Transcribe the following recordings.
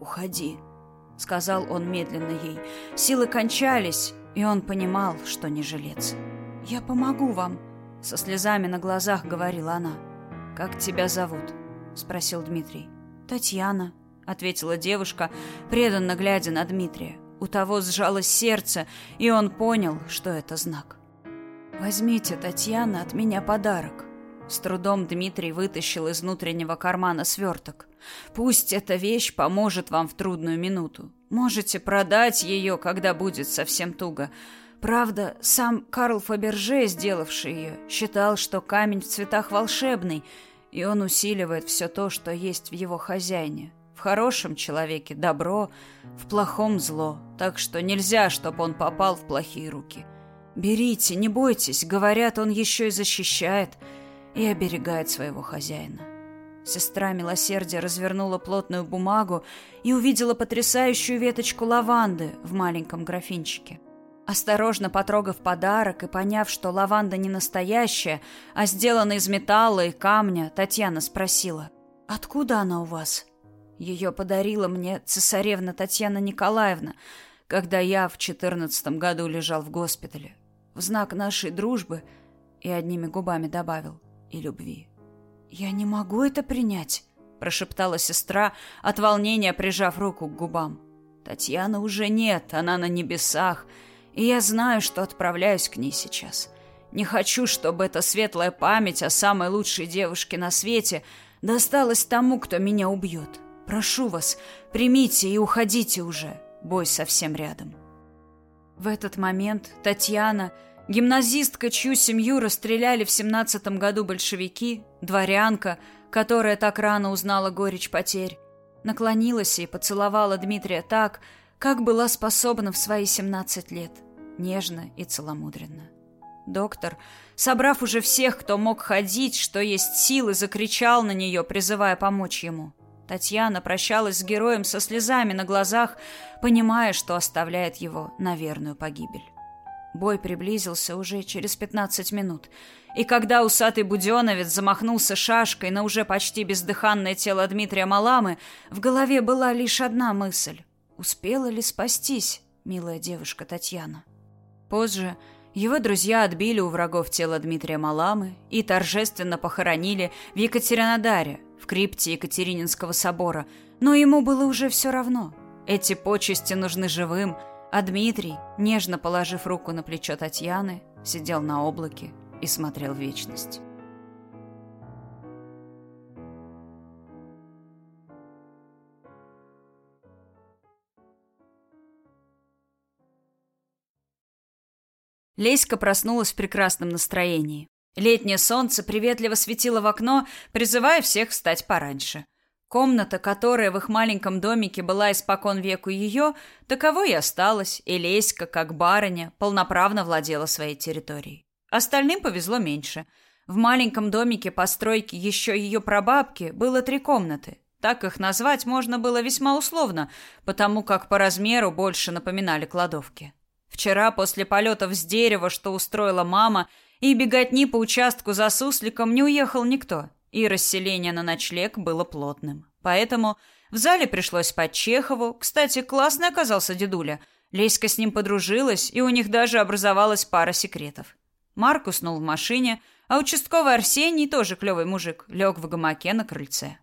«Уходи», — сказал он медленно ей. Силы кончались, и он понимал, что не жилец. «Я помогу вам», — со слезами на глазах говорила она. «Как тебя зовут?» — спросил Дмитрий. «Татьяна», — ответила девушка, преданно глядя на Дмитрия. У того сжалось сердце, и он понял, что это знак. «Возьмите, Татьяна, от меня подарок». С трудом Дмитрий вытащил из внутреннего кармана сверток. «Пусть эта вещь поможет вам в трудную минуту. Можете продать ее, когда будет совсем туго. Правда, сам Карл Фаберже, сделавший ее, считал, что камень в цветах волшебный, и он усиливает все то, что есть в его хозяине. В хорошем человеке добро, в плохом зло, так что нельзя, чтобы он попал в плохие руки. Берите, не бойтесь, говорят, он еще и защищает и оберегает своего хозяина. Сестра милосердия развернула плотную бумагу и увидела потрясающую веточку лаванды в маленьком графинчике. Осторожно потрогав подарок и поняв, что лаванда не настоящая, а сделана из металла и камня, Татьяна спросила, «Откуда она у вас?» Ее подарила мне цесаревна Татьяна Николаевна, когда я в четырнадцатом году лежал в госпитале. В знак нашей дружбы и одними губами добавил «и любви». «Я не могу это принять», — прошептала сестра, от волнения прижав руку к губам. «Татьяны уже нет, она на небесах, и я знаю, что отправляюсь к ней сейчас. Не хочу, чтобы эта светлая память о самой лучшей девушке на свете досталась тому, кто меня убьет. Прошу вас, примите и уходите уже. Бой совсем рядом». В этот момент Татьяна, гимназистка, чью семью расстреляли в семнадцатом году большевики, дворянка, которая так рано узнала горечь потерь, наклонилась и поцеловала Дмитрия так, как была способна в свои семнадцать лет, нежно и целомудренно. Доктор, собрав уже всех, кто мог ходить, что есть силы, закричал на нее, призывая помочь ему. Татьяна прощалась с героем со слезами на глазах, понимая, что оставляет его на верную погибель. Бой приблизился уже через пятнадцать минут, и когда усатый буденовец замахнулся шашкой на уже почти бездыханное тело Дмитрия Маламы, в голове была лишь одна мысль — успела ли спастись милая девушка Татьяна? Позже его друзья отбили у врагов тело Дмитрия Маламы и торжественно похоронили в Екатеринодаре, в крипте Екатерининского собора, но ему было уже все равно. Эти почести нужны живым, а Дмитрий, нежно положив руку на плечо Татьяны, сидел на облаке и смотрел в вечность. Леська проснулась в прекрасном настроении. Летнее солнце приветливо светило в окно, призывая всех встать пораньше. Комната, которая в их маленьком домике была испокон веку ее, таковой и осталась, и Леська, как барыня, полноправно владела своей территорией. Остальным повезло меньше. В маленьком домике постройки еще ее прабабки было три комнаты. Так их назвать можно было весьма условно, потому как по размеру больше напоминали кладовки. Вчера после полетов с дерева, что устроила мама, и беготни по участку за сусликом не уехал никто, и расселение на ночлег было плотным. Поэтому в зале пришлось спать Чехову. Кстати, классный оказался дедуля. Леська с ним подружилась, и у них даже образовалась пара секретов. Марк уснул в машине, а участковый Арсений, тоже клевый мужик, лег в гамаке на крыльце.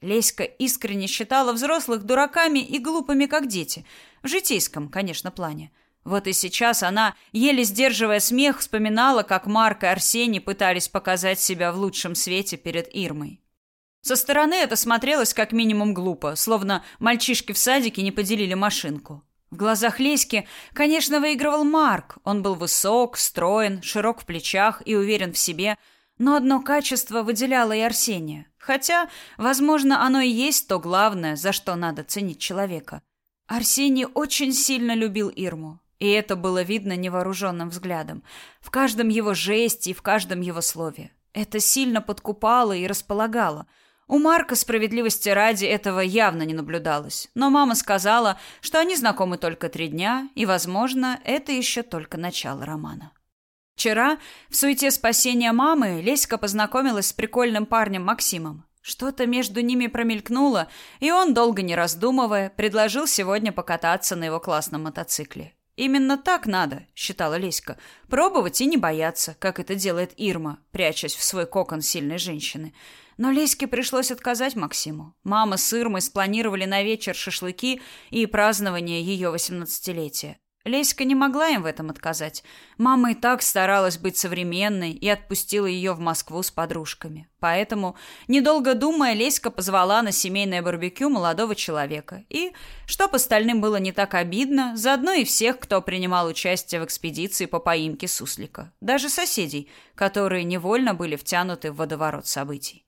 Леська искренне считала взрослых дураками и глупыми, как дети. В житейском, конечно, плане – вот и сейчас она, еле сдерживая смех, вспоминала, как Марк и Арсений пытались показать себя в лучшем свете перед Ирмой. Со стороны это смотрелось как минимум глупо, словно мальчишки в садике не поделили машинку. В глазах Леськи, конечно, выигрывал Марк. Он был высок, строен, широк в плечах и уверен в себе, но одно качество выделяло и Арсения. Хотя, возможно, оно и есть то главное, за что надо ценить человека. Арсений очень сильно любил Ирму. И это было видно невооруженным взглядом. В каждом его жесте и в каждом его слове. Это сильно подкупало и располагало. У Марка справедливости ради этого явно не наблюдалось. Но мама сказала, что они знакомы только три дня, и, возможно, это еще только начало романа. Вчера, в суете спасения мамы, Леська познакомилась с прикольным парнем Максимом. Что-то между ними промелькнуло, и он, долго не раздумывая, предложил сегодня покататься на его классном мотоцикле. Именно так надо, считала Леська. Пробовать и не бояться, как это делает Ирма, прячась в свой кокон сильной женщины. Но Леське пришлось отказать Максиму. Мама с Ирмой спланировали на вечер шашлыки и празднование ее восемнадцатилетия. Леська не могла им в этом отказать. Мама и так старалась быть современной и отпустила ее в Москву с подружками. Поэтому, недолго думая, Леська позвала на семейное барбекю молодого человека. И, чтоб остальным было не так обидно, заодно и всех, кто принимал участие в экспедиции по поимке суслика. Даже соседей, которые невольно были втянуты в водоворот событий.